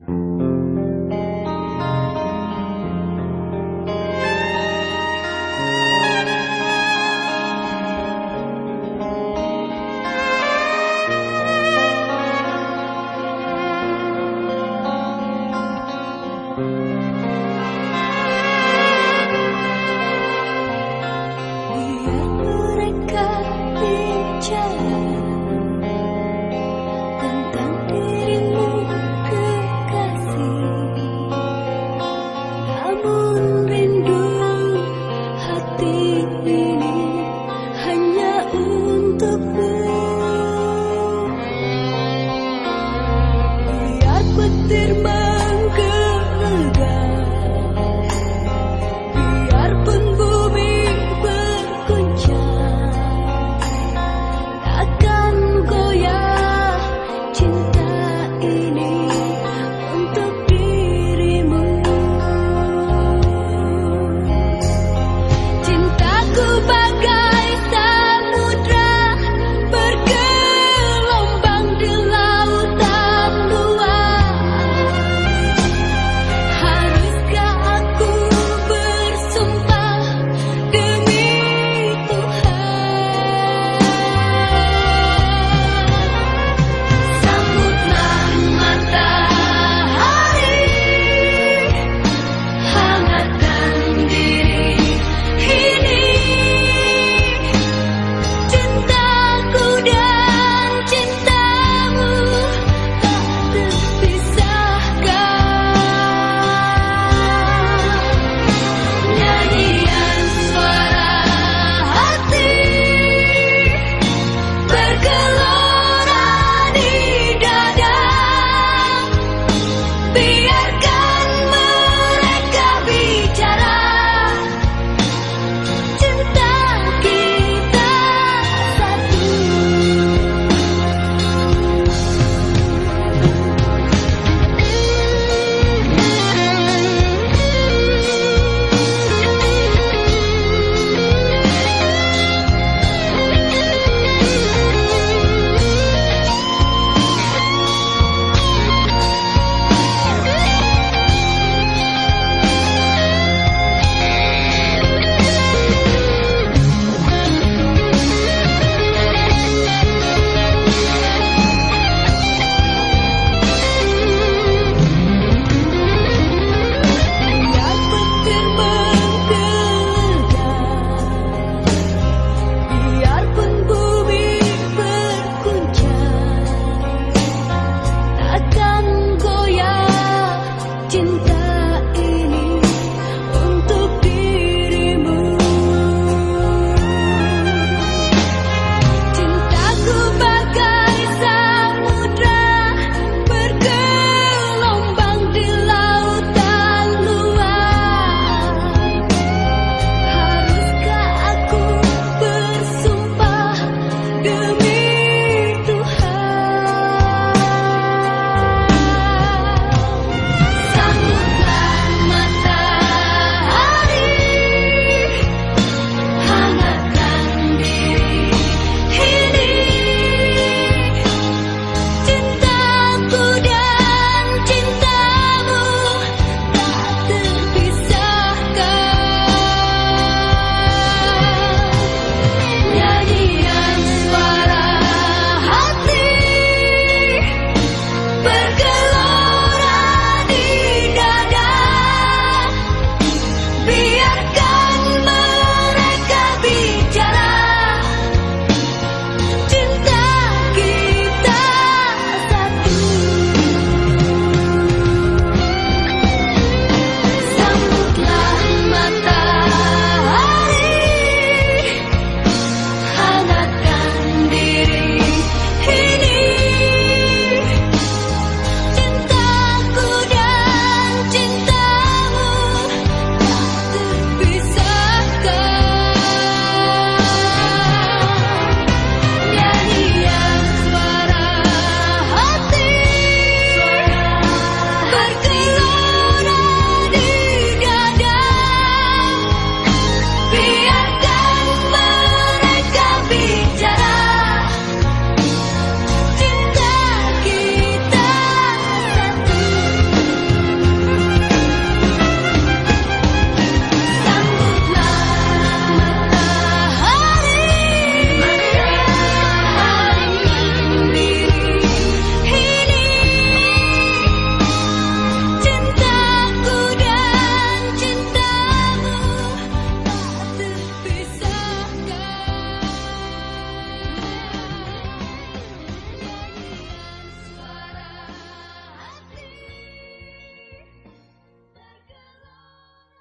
Biar mereka bicara. perderme.